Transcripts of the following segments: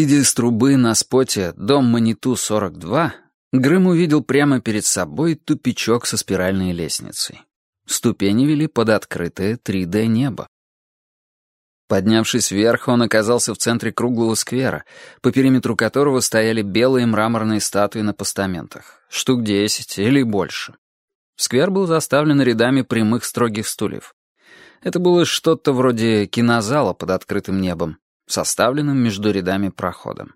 Выйдя из трубы на споте «Дом Маниту-42», Грым увидел прямо перед собой тупичок со спиральной лестницей. Ступени вели под открытое 3D-небо. Поднявшись вверх, он оказался в центре круглого сквера, по периметру которого стояли белые мраморные статуи на постаментах, штук десять или больше. Сквер был заставлен рядами прямых строгих стульев. Это было что-то вроде кинозала под открытым небом, составленным между рядами проходом.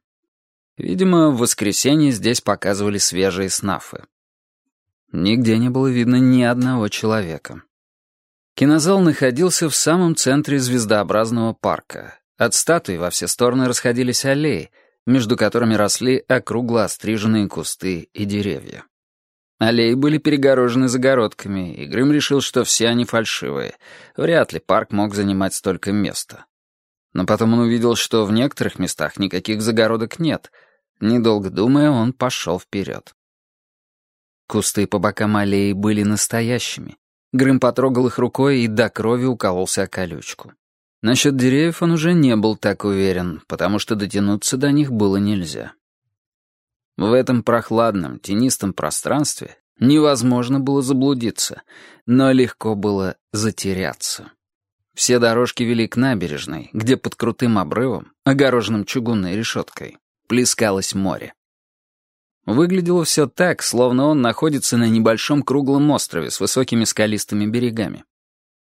Видимо, в воскресенье здесь показывали свежие снафы. Нигде не было видно ни одного человека. Кинозал находился в самом центре звездообразного парка. От статуи во все стороны расходились аллеи, между которыми росли округло остриженные кусты и деревья. Аллеи были перегорожены загородками, и Грым решил, что все они фальшивые. Вряд ли парк мог занимать столько места. Но потом он увидел, что в некоторых местах никаких загородок нет. Недолго думая, он пошел вперед. Кусты по бокам аллеи были настоящими. Грым потрогал их рукой и до крови укололся о колючку. Насчет деревьев он уже не был так уверен, потому что дотянуться до них было нельзя. В этом прохладном, тенистом пространстве невозможно было заблудиться, но легко было затеряться. Все дорожки вели к набережной, где под крутым обрывом, огороженным чугунной решеткой, плескалось море. Выглядело все так, словно он находится на небольшом круглом острове с высокими скалистыми берегами.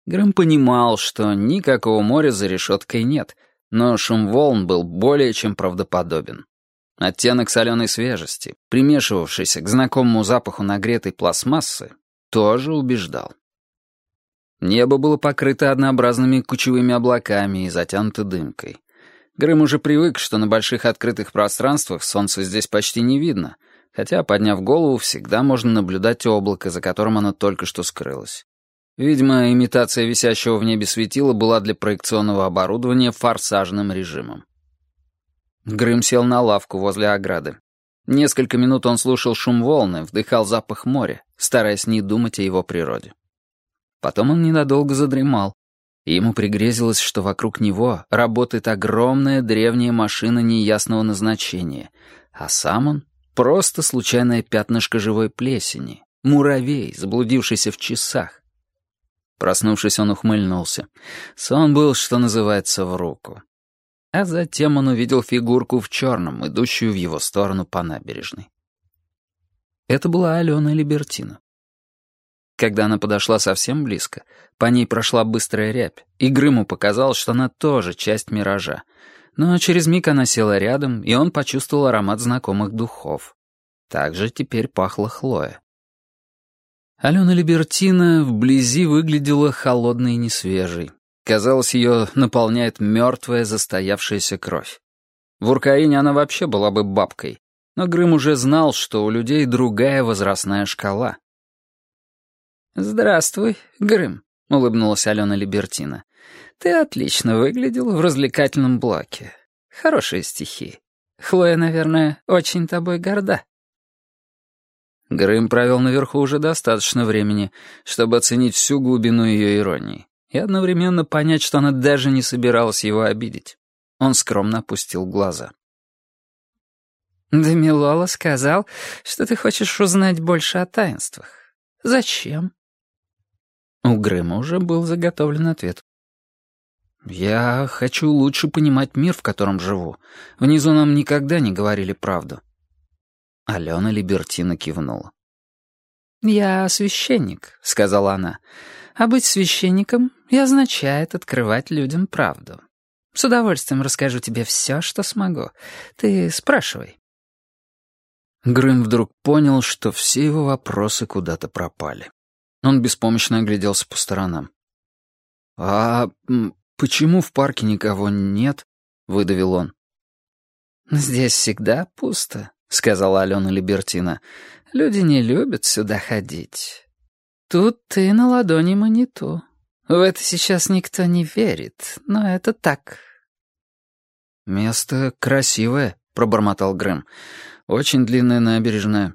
Грэм понимал, что никакого моря за решеткой нет, но шум волн был более чем правдоподобен. Оттенок соленой свежести, примешивавшийся к знакомому запаху нагретой пластмассы, тоже убеждал. Небо было покрыто однообразными кучевыми облаками и затянуто дымкой. Грэм уже привык, что на больших открытых пространствах солнца здесь почти не видно, хотя, подняв голову, всегда можно наблюдать облако, за которым оно только что скрылось. Видимо, имитация висящего в небе светила была для проекционного оборудования форсажным режимом. Грым сел на лавку возле ограды. Несколько минут он слушал шум волны, вдыхал запах моря, стараясь не думать о его природе. Потом он ненадолго задремал, ему пригрезилось, что вокруг него работает огромная древняя машина неясного назначения, а сам он Просто случайное пятнышко живой плесени. Муравей, заблудившийся в часах. Проснувшись, он ухмыльнулся. Сон был, что называется, в руку. А затем он увидел фигурку в черном, идущую в его сторону по набережной. Это была Алена Либертина. Когда она подошла совсем близко, по ней прошла быстрая рябь, и Грыму показалось, что она тоже часть миража — но через миг она села рядом, и он почувствовал аромат знакомых духов. Также теперь пахла Хлоя. Алена Либертина вблизи выглядела холодной и несвежей. Казалось, ее наполняет мертвая застоявшаяся кровь. В Уркаине она вообще была бы бабкой, но Грым уже знал, что у людей другая возрастная шкала. «Здравствуй, Грым», — улыбнулась Алена Либертина. Ты отлично выглядел в развлекательном блоке. Хорошие стихи. Хлоя, наверное, очень тобой горда». Грым провел наверху уже достаточно времени, чтобы оценить всю глубину ее иронии и одновременно понять, что она даже не собиралась его обидеть. Он скромно опустил глаза. «Демилола сказал, что ты хочешь узнать больше о таинствах. Зачем?» У Грыма уже был заготовлен ответ. «Я хочу лучше понимать мир, в котором живу. Внизу нам никогда не говорили правду». Алена Либертина кивнула. «Я священник», — сказала она. «А быть священником и означает открывать людям правду. С удовольствием расскажу тебе все, что смогу. Ты спрашивай». Грым вдруг понял, что все его вопросы куда-то пропали. Он беспомощно огляделся по сторонам. «А «Почему в парке никого нет?» — выдавил он. «Здесь всегда пусто», — сказала Алена Либертина. «Люди не любят сюда ходить. Тут ты на ладони маниту. В это сейчас никто не верит, но это так». «Место красивое», — пробормотал Грэм. «Очень длинная набережная».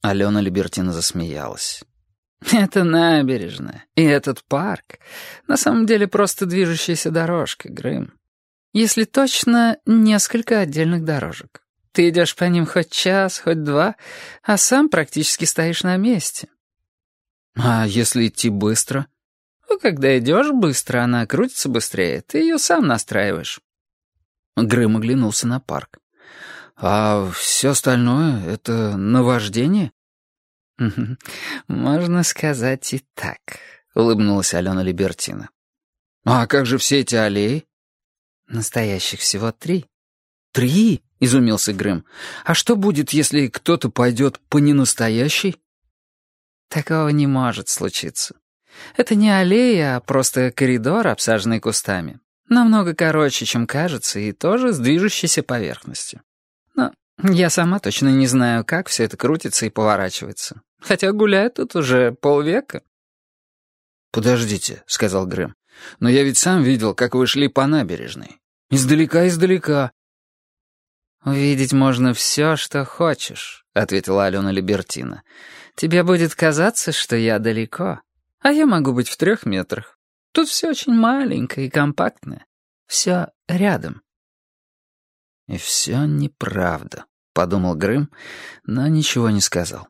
Алена Либертина засмеялась. Это набережная. И этот парк. На самом деле просто движущаяся дорожка, Грым. Если точно, несколько отдельных дорожек. Ты идешь по ним хоть час, хоть два, а сам практически стоишь на месте. А если идти быстро? Ну, когда идешь быстро, она крутится быстрее, ты ее сам настраиваешь. Грым оглянулся на парк. А все остальное — это наваждение? «Можно сказать и так», — улыбнулась Алена Либертина. «А как же все эти аллеи?» «Настоящих всего три». «Три?» — изумился Грэм. «А что будет, если кто-то пойдет по ненастоящей?» «Такого не может случиться. Это не аллея, а просто коридор, обсаженный кустами. Намного короче, чем кажется, и тоже с движущейся поверхностью. Я сама точно не знаю, как все это крутится и поворачивается. Хотя гуляю тут уже полвека». «Подождите», — сказал Грэм. «но я ведь сам видел, как вы шли по набережной. Издалека-издалека». «Увидеть можно все, что хочешь», — ответила Алена Либертина. «Тебе будет казаться, что я далеко, а я могу быть в трех метрах. Тут все очень маленькое и компактное. Все рядом». «И все неправда», — подумал Грым, но ничего не сказал.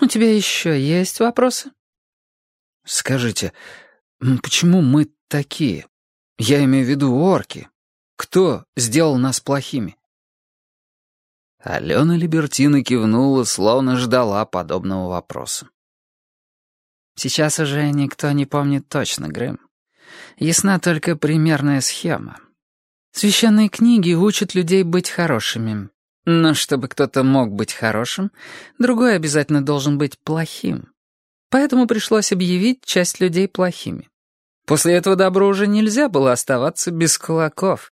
«У тебя еще есть вопросы?» «Скажите, почему мы такие? Я имею в виду орки. Кто сделал нас плохими?» Алена Либертина кивнула, словно ждала подобного вопроса. «Сейчас уже никто не помнит точно, Грэм. Ясна только примерная схема. Священные книги учат людей быть хорошими. Но чтобы кто-то мог быть хорошим, другой обязательно должен быть плохим. Поэтому пришлось объявить часть людей плохими. После этого добру уже нельзя было оставаться без кулаков.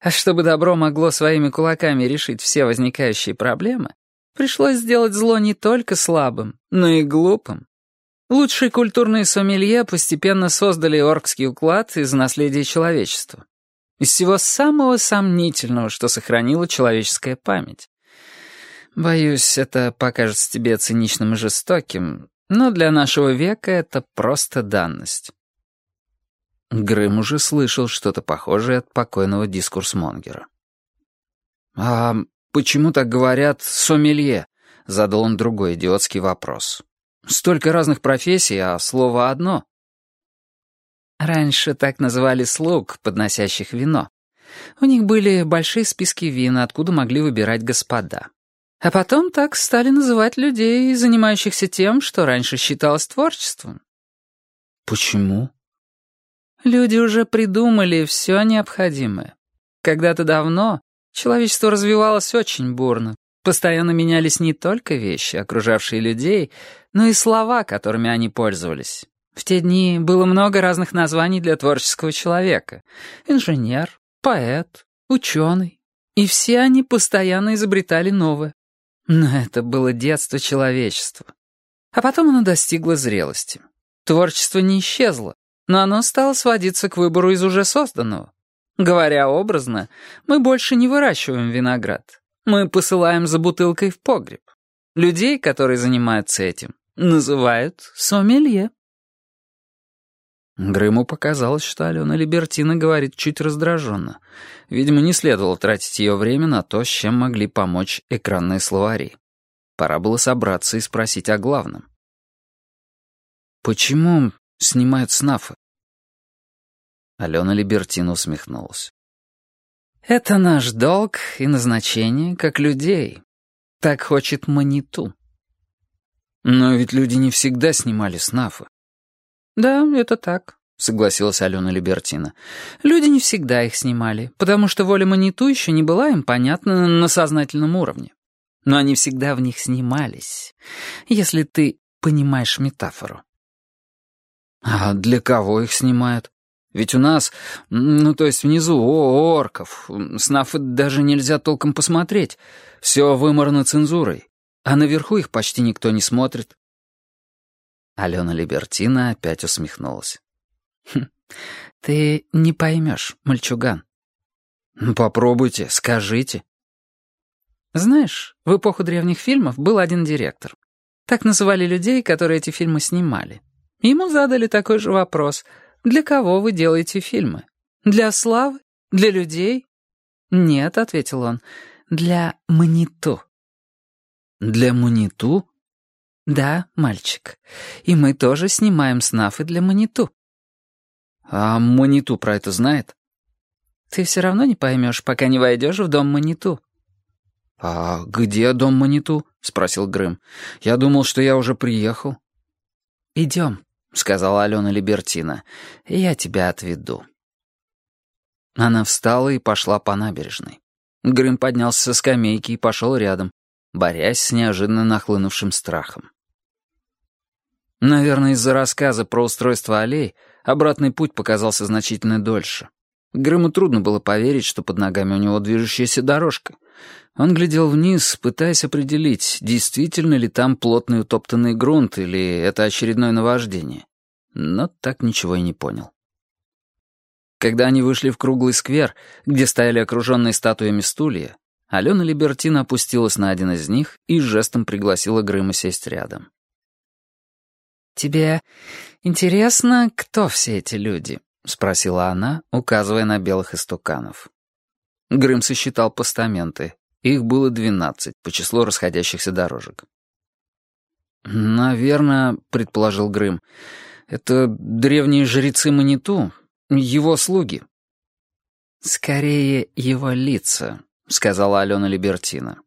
А чтобы добро могло своими кулаками решить все возникающие проблемы, пришлось сделать зло не только слабым, но и глупым. Лучшие культурные сомелье постепенно создали оркский уклад из наследия человечества. Из всего самого сомнительного, что сохранила человеческая память. Боюсь, это покажется тебе циничным и жестоким, но для нашего века это просто данность. Грым уже слышал что-то похожее от покойного дискурсмонгера. «А почему так говорят «сомелье»?» — задал он другой идиотский вопрос. «Столько разных профессий, а слово одно». Раньше так называли слуг, подносящих вино. У них были большие списки вин, откуда могли выбирать господа. А потом так стали называть людей, занимающихся тем, что раньше считалось творчеством. «Почему?» Люди уже придумали все необходимое. Когда-то давно человечество развивалось очень бурно. Постоянно менялись не только вещи, окружавшие людей, но и слова, которыми они пользовались. В те дни было много разных названий для творческого человека. Инженер, поэт, ученый. И все они постоянно изобретали новое. Но это было детство человечества. А потом оно достигло зрелости. Творчество не исчезло, но оно стало сводиться к выбору из уже созданного. Говоря образно, мы больше не выращиваем виноград. Мы посылаем за бутылкой в погреб. Людей, которые занимаются этим, называют сомелье. Грыму показалось, что Алена Либертина говорит чуть раздраженно. Видимо, не следовало тратить ее время на то, с чем могли помочь экранные словари. Пора было собраться и спросить о главном. «Почему снимают снафы?» Алена Либертина усмехнулась. «Это наш долг и назначение, как людей. Так хочет Маниту». «Но ведь люди не всегда снимали снафы». «Да, это так», — согласилась Алена Либертина. «Люди не всегда их снимали, потому что воля Маниту еще не была им понятна на сознательном уровне. Но они всегда в них снимались, если ты понимаешь метафору». «А для кого их снимают? Ведь у нас, ну то есть внизу, о, орков, снафы даже нельзя толком посмотреть. Все выморно цензурой, а наверху их почти никто не смотрит». Алена Либертина опять усмехнулась. «Хм, «Ты не поймешь, мальчуган». «Попробуйте, скажите». Знаешь, в эпоху древних фильмов был один директор. Так называли людей, которые эти фильмы снимали. Ему задали такой же вопрос. «Для кого вы делаете фильмы? Для славы Для людей?» «Нет», — ответил он, — «для маниту». «Для маниту?» «Да, мальчик. И мы тоже снимаем снафы для маниту». «А маниту про это знает?» «Ты все равно не поймешь, пока не войдешь в дом маниту». «А где дом маниту?» — спросил Грым. «Я думал, что я уже приехал». «Идем», — сказала Алена Либертина. «Я тебя отведу». Она встала и пошла по набережной. Грым поднялся со скамейки и пошел рядом, борясь с неожиданно нахлынувшим страхом. Наверное, из-за рассказа про устройство аллей обратный путь показался значительно дольше. Грыму трудно было поверить, что под ногами у него движущаяся дорожка. Он глядел вниз, пытаясь определить, действительно ли там плотный утоптанный грунт или это очередное наваждение. Но так ничего и не понял. Когда они вышли в круглый сквер, где стояли окруженные статуями стулья, Алена Либертина опустилась на один из них и жестом пригласила Грыма сесть рядом. «Тебе интересно, кто все эти люди?» — спросила она, указывая на белых истуканов. Грым сосчитал постаменты. Их было двенадцать по числу расходящихся дорожек. «Наверное, — предположил Грым, — это древние жрецы Маниту, его слуги». «Скорее, его лица», — сказала Алена Либертина.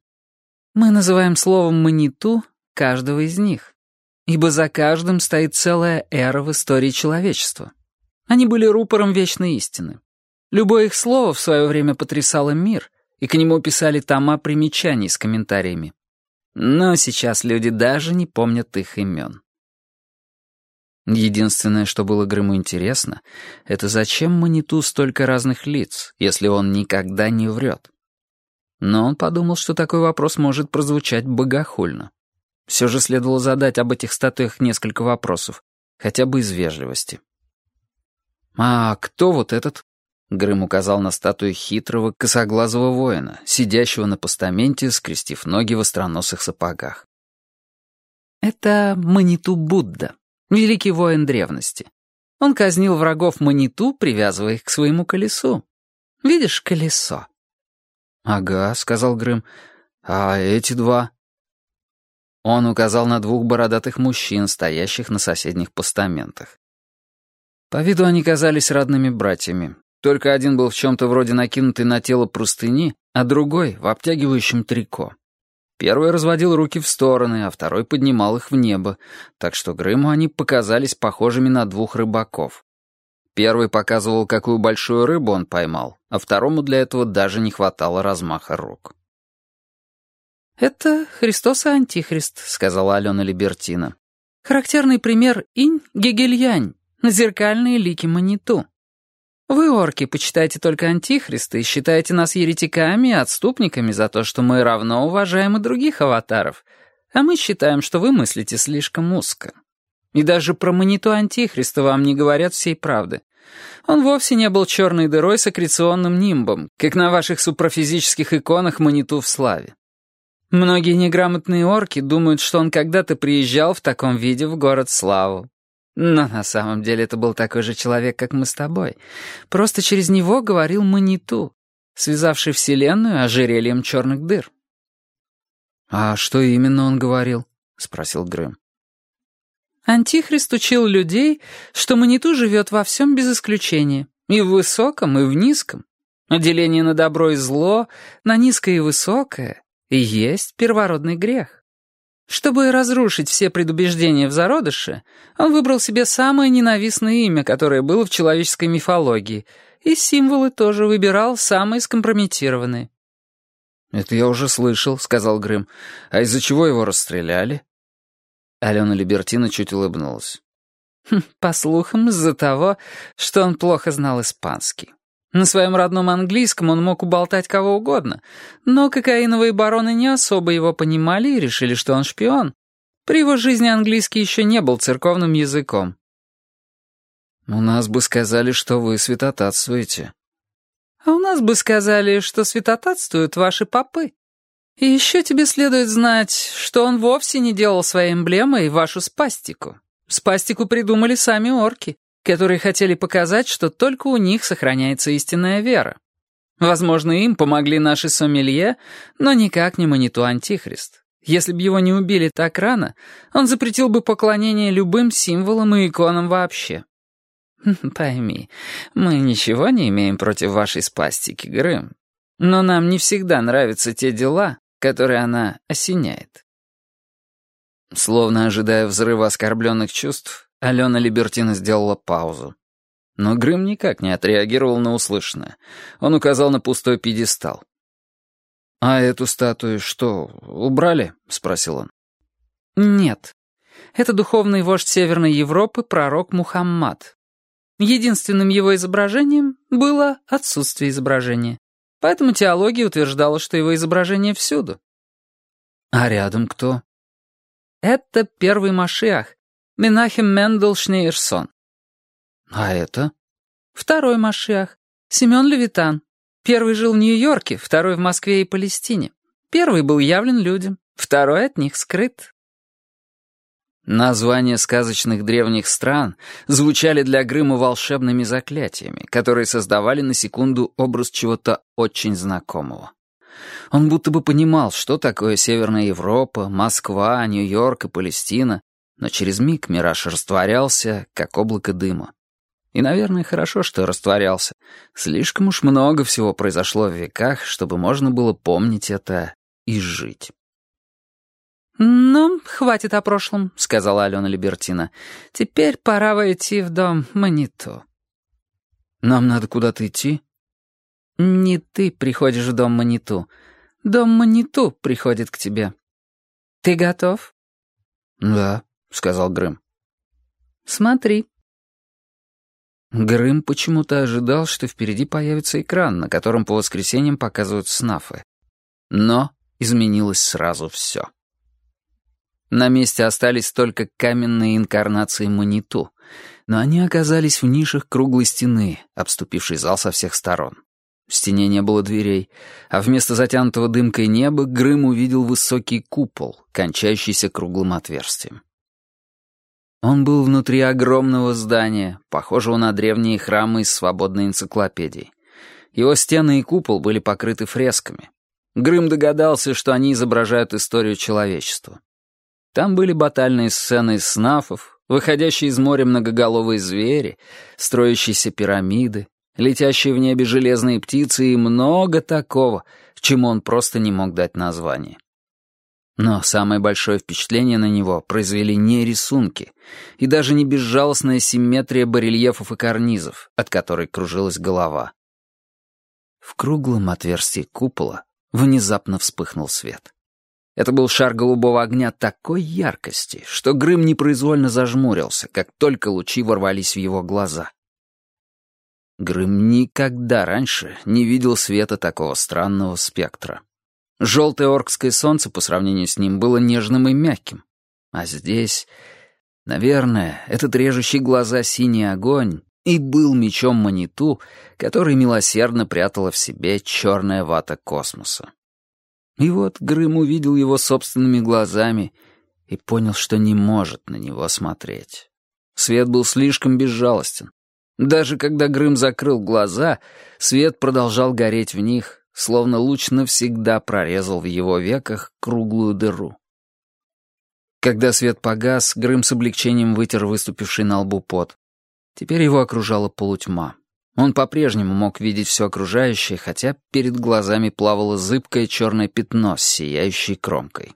«Мы называем словом «маниту» каждого из них, ибо за каждым стоит целая эра в истории человечества. Они были рупором вечной истины. Любое их слово в свое время потрясало мир, и к нему писали тома примечаний с комментариями. Но сейчас люди даже не помнят их имен. Единственное, что было Грыму интересно, это зачем Маниту столько разных лиц, если он никогда не врет? Но он подумал, что такой вопрос может прозвучать богохульно. Все же следовало задать об этих статуях несколько вопросов, хотя бы из вежливости. «А кто вот этот?» Грым указал на статую хитрого, косоглазого воина, сидящего на постаменте, скрестив ноги в остроносых сапогах. «Это Маниту Будда, великий воин древности. Он казнил врагов Маниту, привязывая их к своему колесу. Видишь колесо?» «Ага», — сказал Грым. «А эти два?» Он указал на двух бородатых мужчин, стоящих на соседних постаментах. По виду они казались родными братьями. Только один был в чем-то вроде накинутой на тело простыни, а другой — в обтягивающем трико. Первый разводил руки в стороны, а второй поднимал их в небо, так что Грыму они показались похожими на двух рыбаков. Первый показывал, какую большую рыбу он поймал, а второму для этого даже не хватало размаха рук. «Это Христос и Антихрист», — сказала Алена Либертина. «Характерный пример инь-гегельянь, зеркальные лики Маниту. Вы, орки, почитаете только Антихриста и считаете нас еретиками и отступниками за то, что мы равно уважаем и других аватаров, а мы считаем, что вы мыслите слишком узко». И даже про маниту Антихриста вам не говорят всей правды. Он вовсе не был черной дырой с аккреционным нимбом, как на ваших супрофизических иконах маниту в славе. Многие неграмотные орки думают, что он когда-то приезжал в таком виде в город Славу. Но на самом деле это был такой же человек, как мы с тобой. Просто через него говорил Маниту, связавший Вселенную ожерельем черных дыр. «А что именно он говорил?» — спросил Грым. Антихрист учил людей, что Маниту живет во всем без исключения, и в высоком, и в низком. Деление на добро и зло, на низкое и высокое, и есть первородный грех. Чтобы разрушить все предубеждения в зародыше, он выбрал себе самое ненавистное имя, которое было в человеческой мифологии, и символы тоже выбирал самые скомпрометированные. «Это я уже слышал», — сказал Грым. «А из-за чего его расстреляли?» Алена Либертина чуть улыбнулась. Хм, «По слухам, из-за того, что он плохо знал испанский. На своем родном английском он мог уболтать кого угодно, но кокаиновые бароны не особо его понимали и решили, что он шпион. При его жизни английский еще не был церковным языком». «У нас бы сказали, что вы святотатствуете». «А у нас бы сказали, что святотатствуют ваши попы», и еще тебе следует знать, что он вовсе не делал своей эмблемой вашу спастику. Спастику придумали сами орки, которые хотели показать, что только у них сохраняется истинная вера. Возможно, им помогли наши сомелье, но никак не Маниту Антихрист. Если бы его не убили так рано, он запретил бы поклонение любым символам и иконам вообще. Пойми, мы ничего не имеем против вашей спастики, Грым. Но нам не всегда нравятся те дела, которые она осеняет. Словно ожидая взрыва оскорбленных чувств, Алена Либертина сделала паузу. Но Грым никак не отреагировал на услышанное. Он указал на пустой пьедестал. «А эту статую что, убрали?» — спросил он. «Нет. Это духовный вождь Северной Европы, пророк Мухаммад. Единственным его изображением было отсутствие изображения. Поэтому теология утверждала, что его изображение всюду». «А рядом кто?» «Это первый Машиах, Менахем Мендел Шнейерсон. «А это?» «Второй Машиах. Семен Левитан. Первый жил в Нью-Йорке, второй в Москве и Палестине. Первый был явлен людям, второй от них скрыт». Названия сказочных древних стран звучали для Грыма волшебными заклятиями, которые создавали на секунду образ чего-то очень знакомого. Он будто бы понимал, что такое Северная Европа, Москва, Нью-Йорк и Палестина, но через миг мираж растворялся, как облако дыма. И, наверное, хорошо, что растворялся. Слишком уж много всего произошло в веках, чтобы можно было помнить это и жить. «Ну, хватит о прошлом», — сказала Алена Либертина. «Теперь пора войти в дом Маниту». «Нам надо куда-то идти?» «Не ты приходишь в дом Маниту. Дом Маниту приходит к тебе. Ты готов?» «Да», — сказал Грым. «Смотри». Грым почему-то ожидал, что впереди появится экран, на котором по воскресеньям показывают снафы. Но изменилось сразу все. На месте остались только каменные инкарнации Маниту, но они оказались в нишах круглой стены, обступившей зал со всех сторон. В стене не было дверей, а вместо затянутого дымкой неба Грым увидел высокий купол, кончающийся круглым отверстием. Он был внутри огромного здания, похожего на древние храмы из свободной энциклопедии. Его стены и купол были покрыты фресками. Грым догадался, что они изображают историю человечества. Там были батальные сцены из снафов, выходящие из моря многоголовые звери, строящиеся пирамиды, летящие в небе железные птицы и много такого, чему он просто не мог дать название. Но самое большое впечатление на него произвели не рисунки и даже не безжалостная симметрия барельефов и карнизов, от которой кружилась голова. В круглом отверстии купола внезапно вспыхнул свет. Это был шар голубого огня такой яркости, что Грым непроизвольно зажмурился, как только лучи ворвались в его глаза. Грым никогда раньше не видел света такого странного спектра. Желтое оркское солнце по сравнению с ним было нежным и мягким. А здесь, наверное, этот режущий глаза синий огонь и был мечом Маниту, который милосердно прятала в себе черная вата космоса. И вот Грым увидел его собственными глазами и понял, что не может на него смотреть. Свет был слишком безжалостен. Даже когда Грым закрыл глаза, свет продолжал гореть в них, словно луч навсегда прорезал в его веках круглую дыру. Когда свет погас, Грым с облегчением вытер выступивший на лбу пот. Теперь его окружала полутьма. Он по-прежнему мог видеть все окружающее, хотя перед глазами плавало зыбкое черное пятно с сияющей кромкой.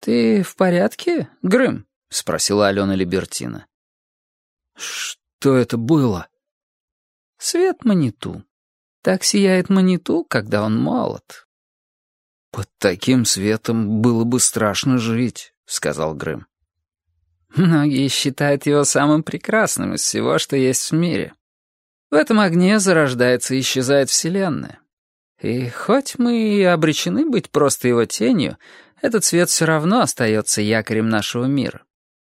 «Ты в порядке, Грым?» — спросила Алена Либертина. «Что это было?» «Свет маниту», так сияет Маниту, когда он молод». «Под таким светом было бы страшно жить», — сказал Грэм. «Многие считают его самым прекрасным из всего, что есть в мире. В этом огне зарождается и исчезает Вселенная. И хоть мы и обречены быть просто его тенью, этот свет все равно остается якорем нашего мира.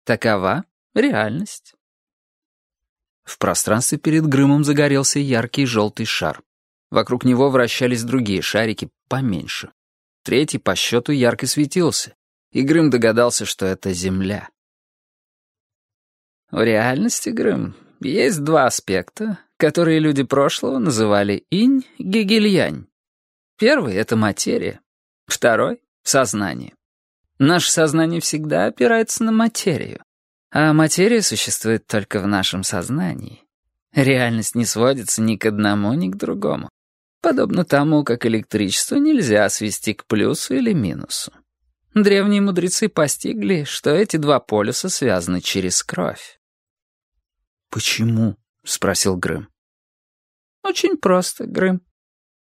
Такова реальность». В пространстве перед Грымом загорелся яркий желтый шар. Вокруг него вращались другие шарики поменьше. Третий по счету ярко светился, и Грым догадался, что это Земля. В реальности, Грым, есть два аспекта, которые люди прошлого называли инь, гегельянь. Первый — это материя, второй — сознание. Наше сознание всегда опирается на материю, а материя существует только в нашем сознании. Реальность не сводится ни к одному, ни к другому. Подобно тому, как электричество нельзя свести к плюсу или минусу. Древние мудрецы постигли, что эти два полюса связаны через кровь. «Почему?» — спросил Грым. «Очень просто, Грым.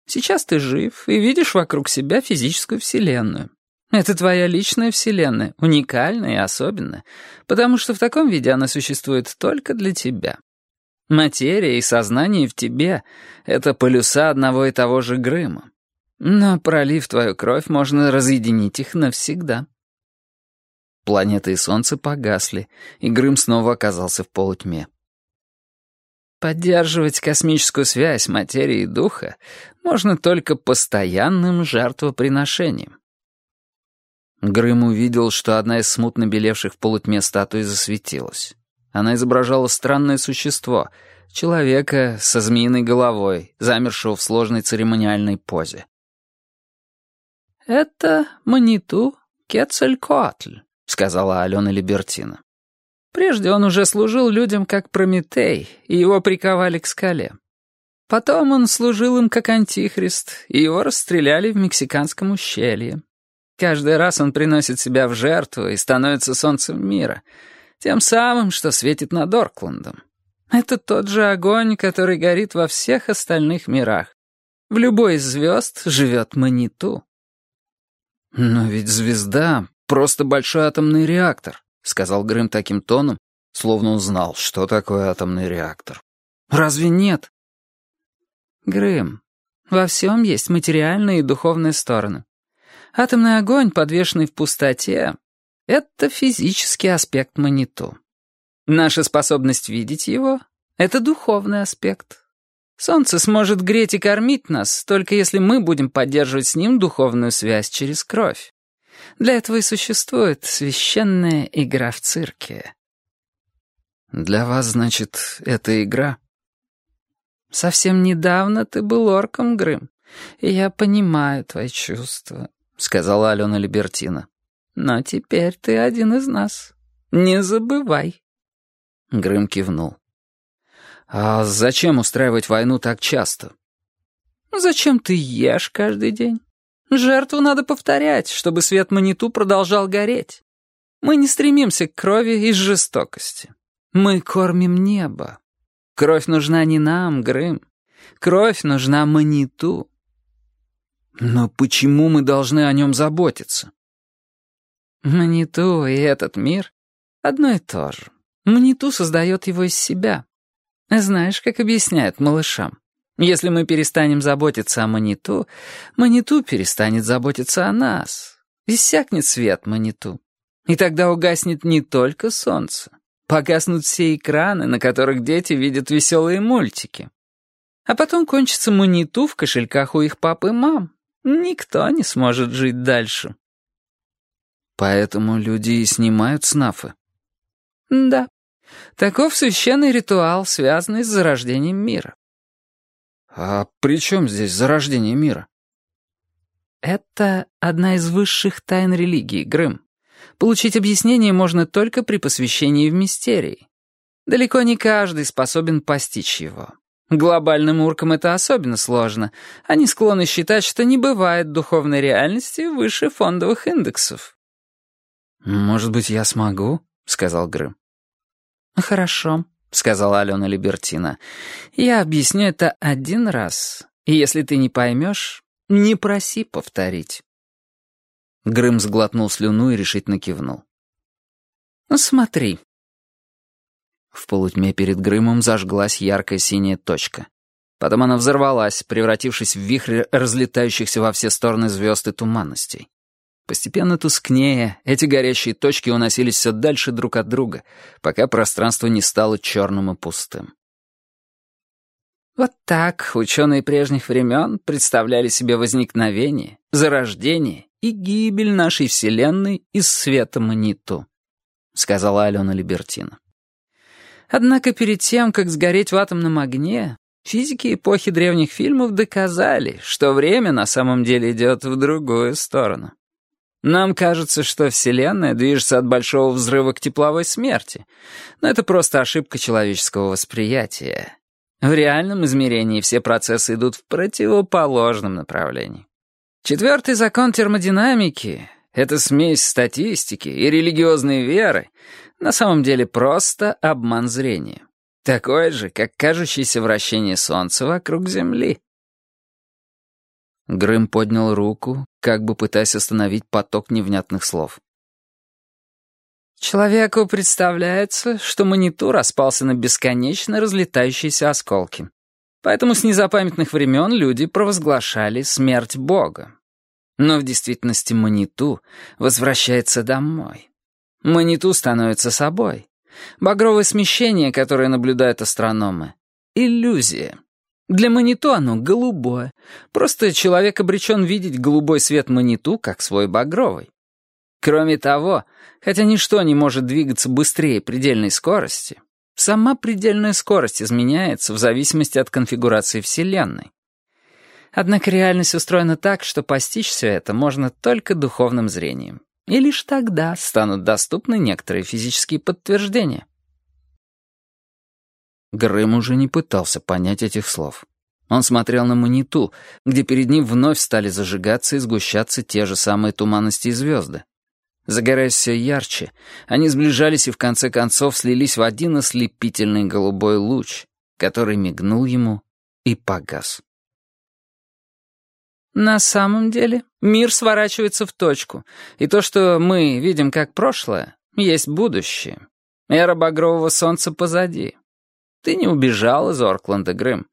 Сейчас ты жив и видишь вокруг себя физическую вселенную. Это твоя личная вселенная, уникальная и особенная, потому что в таком виде она существует только для тебя. Материя и сознание в тебе — это полюса одного и того же Грыма. Но, пролив твою кровь, можно разъединить их навсегда. Планета и Солнце погасли, и Грым снова оказался в полутьме. Поддерживать космическую связь материи и духа можно только постоянным жертвоприношением. Грым увидел, что одна из смутно белевших в полутьме статуй засветилась. Она изображала странное существо, человека со змеиной головой, замершего в сложной церемониальной позе. «Это Маниту Кецалькоатль», — сказала Алена Либертина. Прежде он уже служил людям как Прометей, и его приковали к скале. Потом он служил им как Антихрист, и его расстреляли в Мексиканском ущелье. Каждый раз он приносит себя в жертву и становится солнцем мира, тем самым, что светит над Оркландом. Это тот же огонь, который горит во всех остальных мирах. В любой из звезд живет Маниту. «Но ведь звезда — просто большой атомный реактор», — сказал Грым таким тоном, словно узнал, что такое атомный реактор. «Разве нет?» «Грым, во всем есть материальная и духовная стороны. Атомный огонь, подвешенный в пустоте, — это физический аспект маниту. Наша способность видеть его — это духовный аспект. Солнце сможет греть и кормить нас, только если мы будем поддерживать с ним духовную связь через кровь. Для этого и существует священная игра в цирке. Для вас, значит, это игра? Совсем недавно ты был орком, Грым, и я понимаю твои чувства, — сказала Алена Либертина. Но теперь ты один из нас. Не забывай. Грым кивнул. «А зачем устраивать войну так часто?» «Зачем ты ешь каждый день? Жертву надо повторять, чтобы свет Маниту продолжал гореть. Мы не стремимся к крови из жестокости. Мы кормим небо. Кровь нужна не нам, Грым. Кровь нужна Маниту. Но почему мы должны о нем заботиться? Маниту и этот мир — одно и то же. Маниту создает его из себя. Знаешь, как объясняют малышам? Если мы перестанем заботиться о Маниту, Маниту перестанет заботиться о нас. Иссякнет свет Маниту. И тогда угаснет не только солнце. Погаснут все экраны, на которых дети видят веселые мультики. А потом кончится Маниту в кошельках у их пап и мам. Никто не сможет жить дальше. Поэтому люди и снимают снафы. Да. Таков священный ритуал, связанный с зарождением мира. «А при чем здесь зарождение мира?» «Это одна из высших тайн религии, Грым. Получить объяснение можно только при посвящении в мистерии. Далеко не каждый способен постичь его. Глобальным уркам это особенно сложно. Они склонны считать, что не бывает духовной реальности выше фондовых индексов». «Может быть, я смогу?» — сказал Грым. «Хорошо», — сказала Алена Либертина. «Я объясню это один раз, и если ты не поймешь, не проси повторить». Грым сглотнул слюну и решительно кивнул. «Ну, смотри». В полутьме перед Грымом зажглась яркая синяя точка. Потом она взорвалась, превратившись в вихрь разлетающихся во все стороны звезд и туманностей. Постепенно тускнее, эти горящие точки уносились все дальше друг от друга, пока пространство не стало черным и пустым. Вот так ученые прежних времен представляли себе возникновение, зарождение и гибель нашей Вселенной из света Маниту, сказала Алена Либертина. Однако перед тем, как сгореть в атомном огне, физики эпохи древних фильмов доказали, что время на самом деле идет в другую сторону. Нам кажется, что Вселенная движется от большого взрыва к тепловой смерти, но это просто ошибка человеческого восприятия. В реальном измерении все процессы идут в противоположном направлении. Четвертый закон термодинамики — это смесь статистики и религиозной веры, на самом деле просто обман зрения. Такое же, как кажущееся вращение Солнца вокруг Земли. Грым поднял руку, как бы пытаясь остановить поток невнятных слов. Человеку представляется, что маниту распался на бесконечно разлетающиеся осколки. Поэтому с незапамятных времен люди провозглашали смерть Бога. Но в действительности маниту возвращается домой. Маниту становится собой. Багровое смещение, которое наблюдают астрономы — иллюзия. Для маниту оно голубое. Просто человек обречен видеть голубой свет маниту как свой багровый. Кроме того, хотя ничто не может двигаться быстрее предельной скорости, сама предельная скорость изменяется в зависимости от конфигурации Вселенной. Однако реальность устроена так, что постичь все это можно только духовным зрением. И лишь тогда станут доступны некоторые физические подтверждения. Грэм уже не пытался понять этих слов. Он смотрел на маниту, где перед ним вновь стали зажигаться и сгущаться те же самые туманности и звезды. Загораясь все ярче, они сближались и в конце концов слились в один ослепительный голубой луч, который мигнул ему и погас. На самом деле мир сворачивается в точку, и то, что мы видим как прошлое, есть будущее. Эра багрового солнца позади. Ты не убежал из Оркленда, Грым.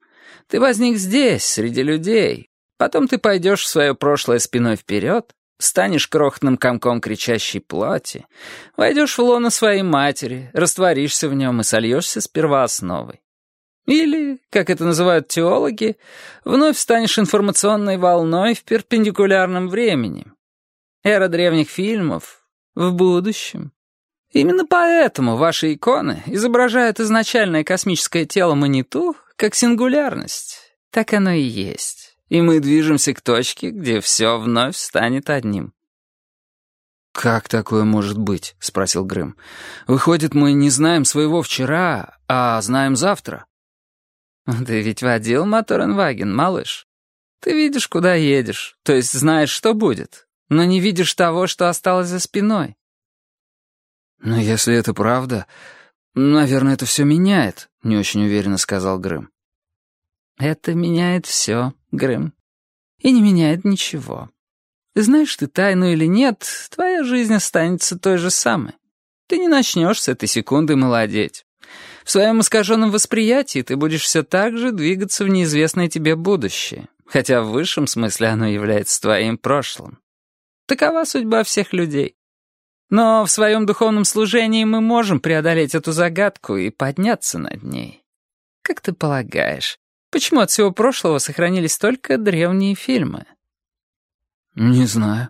Ты возник здесь, среди людей. Потом ты пойдешь в свое прошлое спиной вперед, станешь крохотным комком кричащей плоти, войдешь в лоно своей матери, растворишься в нем и сольешься с первоосновой. Или, как это называют теологи, вновь станешь информационной волной в перпендикулярном времени. Эра древних фильмов в будущем. Именно поэтому ваши иконы изображают изначальное космическое тело Маниту как сингулярность. Так оно и есть и мы движемся к точке, где все вновь станет одним. «Как такое может быть?» — спросил Грым. «Выходит, мы не знаем своего вчера, а знаем завтра». «Ты ведь водил Моторенваген, малыш. Ты видишь, куда едешь, то есть знаешь, что будет, но не видишь того, что осталось за спиной». «Но если это правда, наверное, это все меняет», — не очень уверенно сказал Грым. «Это меняет все», Грэм. И не меняет ничего. Знаешь ты тайну или нет, твоя жизнь останется той же самой. Ты не начнешь с этой секунды молодеть. В своем искаженном восприятии ты будешь все так же двигаться в неизвестное тебе будущее, хотя в высшем смысле оно является твоим прошлым. Такова судьба всех людей. Но в своем духовном служении мы можем преодолеть эту загадку и подняться над ней. Как ты полагаешь, Почему от всего прошлого сохранились только древние фильмы? Не знаю.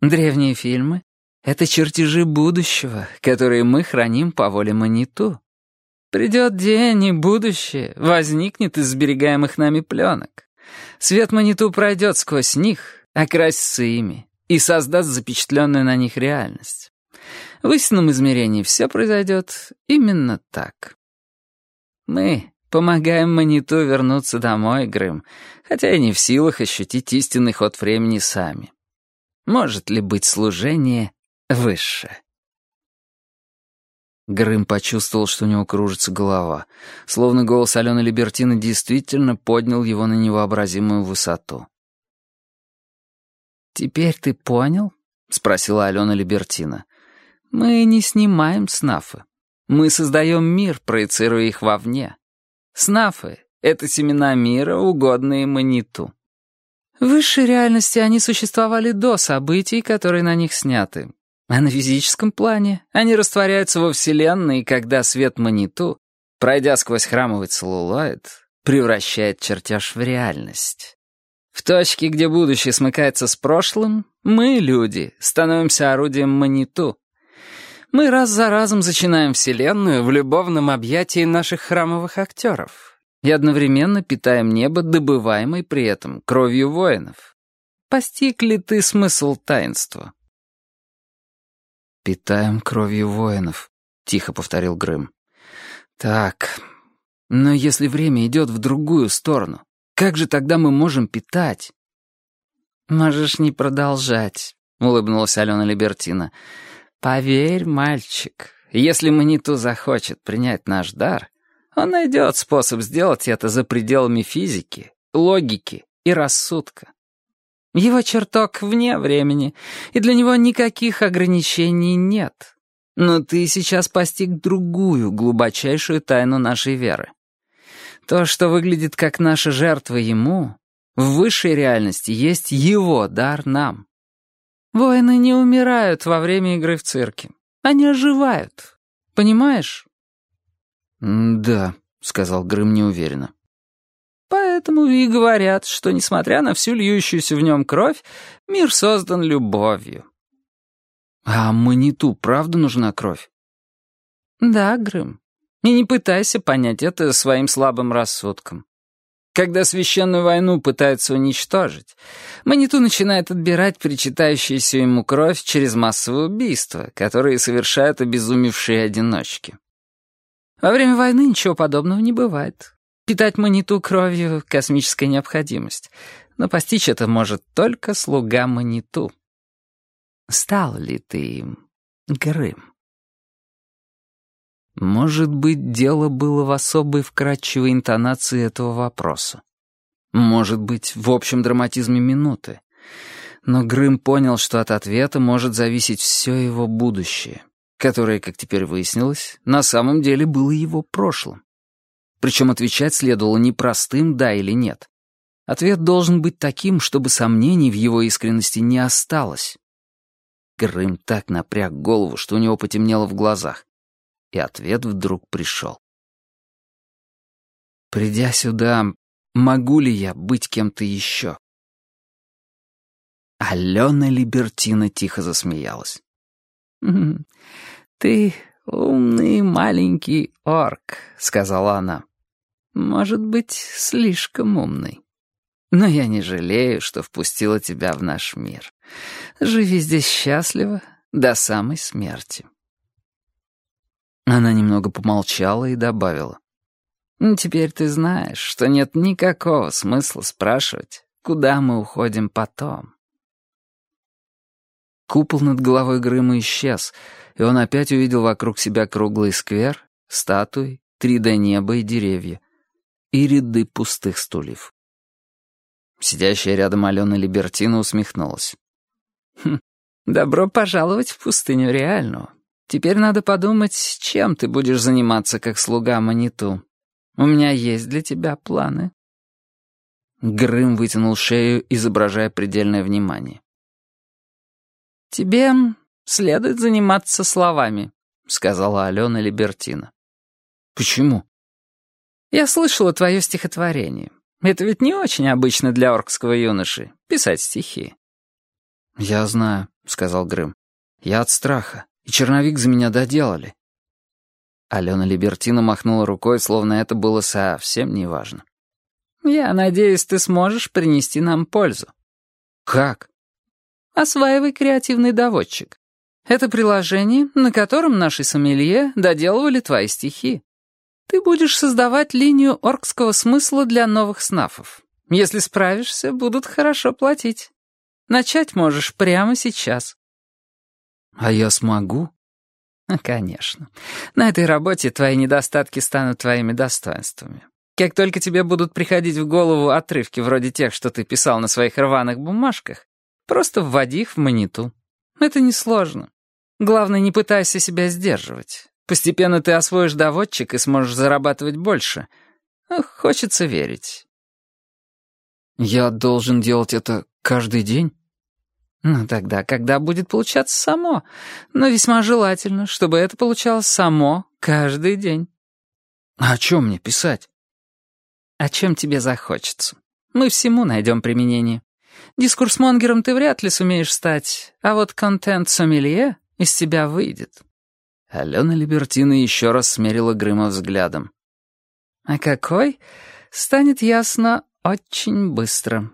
Древние фильмы — это чертежи будущего, которые мы храним по воле Маниту. Придет день, и будущее возникнет из сберегаемых нами пленок. Свет Маниту пройдет сквозь них, окрасится ими и создаст запечатленную на них реальность. В истинном измерении все произойдет именно так. Мы Помогаем Маниту вернуться домой, Грым, хотя и не в силах ощутить истинный ход времени сами. Может ли быть служение выше? Грым почувствовал, что у него кружится голова, словно голос Алены Либертины действительно поднял его на невообразимую высоту. «Теперь ты понял?» — спросила Алена Либертина. «Мы не снимаем снафы. Мы создаем мир, проецируя их вовне. Снафы — это семена мира, угодные маниту. В высшей реальности они существовали до событий, которые на них сняты. А на физическом плане они растворяются во Вселенной, когда свет маниту, пройдя сквозь храмовый целлулоид, превращает чертеж в реальность. В точке, где будущее смыкается с прошлым, мы, люди, становимся орудием маниту. Мы раз за разом зачинаем Вселенную в любовном объятии наших храмовых актеров и одновременно питаем небо, добываемой при этом кровью воинов. Постиг ли ты смысл таинства? «Питаем кровью воинов», — тихо повторил Грым. «Так, но если время идет в другую сторону, как же тогда мы можем питать?» «Можешь не продолжать», — улыбнулась Алена Либертина. «Поверь, мальчик, если Маниту захочет принять наш дар, он найдет способ сделать это за пределами физики, логики и рассудка. Его чертог вне времени, и для него никаких ограничений нет. Но ты сейчас постиг другую, глубочайшую тайну нашей веры. То, что выглядит как наша жертва ему, в высшей реальности есть его дар нам. Воины не умирают во время игры в цирке. Они оживают. Понимаешь? «Да», — сказал Грым неуверенно. Поэтому и говорят, что, несмотря на всю льющуюся в нем кровь, мир создан любовью. А Маниту правда нужна кровь? Да, Грым. И не пытайся понять это своим слабым рассудком. Когда священную войну пытаются уничтожить, Маниту начинает отбирать причитающуюся ему кровь через массовые убийства, которые совершают обезумевшие одиночки. Во время войны ничего подобного не бывает. Питать маниту кровью — космическая необходимость, но постичь это может только слуга маниту. Стал ли ты им, Грым? Может быть, дело было в особой вкрадчивой интонации этого вопроса. Может быть, в общем драматизме минуты. Но Грым понял, что от ответа может зависеть все его будущее, которое, как теперь выяснилось, на самом деле было его прошлым. Причем отвечать следовало не простым «да» или «нет». Ответ должен быть таким, чтобы сомнений в его искренности не осталось. Грым так напряг голову, что у него потемнело в глазах. И ответ вдруг пришел. «Придя сюда, могу ли я быть кем-то еще?» Алена Либертина тихо засмеялась. «Ты умный маленький орк», — сказала она. Может быть, слишком умный. Но я не жалею, что впустила тебя в наш мир. Живи здесь счастливо до самой смерти». Она немного помолчала и добавила. «Теперь ты знаешь, что нет никакого смысла спрашивать, куда мы уходим потом». Купол над головой Грыма исчез, и он опять увидел вокруг себя круглый сквер, статуи, три до неба и деревья — и ряды пустых стульев. Сидящая рядом Алена Либертина усмехнулась. «Хм, добро пожаловать в пустыню реальную. Теперь надо подумать, чем ты будешь заниматься как слуга Маниту. У меня есть для тебя планы». Грым вытянул шею, изображая предельное внимание. «Тебе следует заниматься словами», — сказала Алена Либертина. «Почему?» Я слышала твое стихотворение. Это ведь не очень обычно для оркского юноши — писать стихи». «Я знаю», — сказал Грым. «Я от страха, и черновик за меня доделали». Алена Либертина махнула рукой, словно это было совсем неважно. «Я надеюсь, ты сможешь принести нам пользу». «Как?» «Осваивай креативный доводчик. Это приложение, на котором наши сомелье доделывали твои стихи. Ты будешь создавать линию оркского смысла для новых снафов. Если справишься, будут хорошо платить. Начать можешь прямо сейчас». «А я смогу?» «Конечно. На этой работе твои недостатки станут твоими достоинствами. Как только тебе будут приходить в голову отрывки вроде тех, что ты писал на своих рваных бумажках, просто вводи их в мониту. Это несложно. Главное, не пытайся себя сдерживать. Постепенно ты освоишь доводчик и сможешь зарабатывать больше. Хочется верить. Я должен делать это каждый день? Ну, тогда, когда будет получаться само. Но весьма желательно, чтобы это получалось само каждый день. А о чем мне писать? О чем тебе захочется. Мы всему найдем применение. Дискурсмонгером ты вряд ли сумеешь стать, а вот контент-сомелье из тебя выйдет. Алена Либертина еще раз смерила Грыма взглядом. «А какой? Станет ясно очень быстро».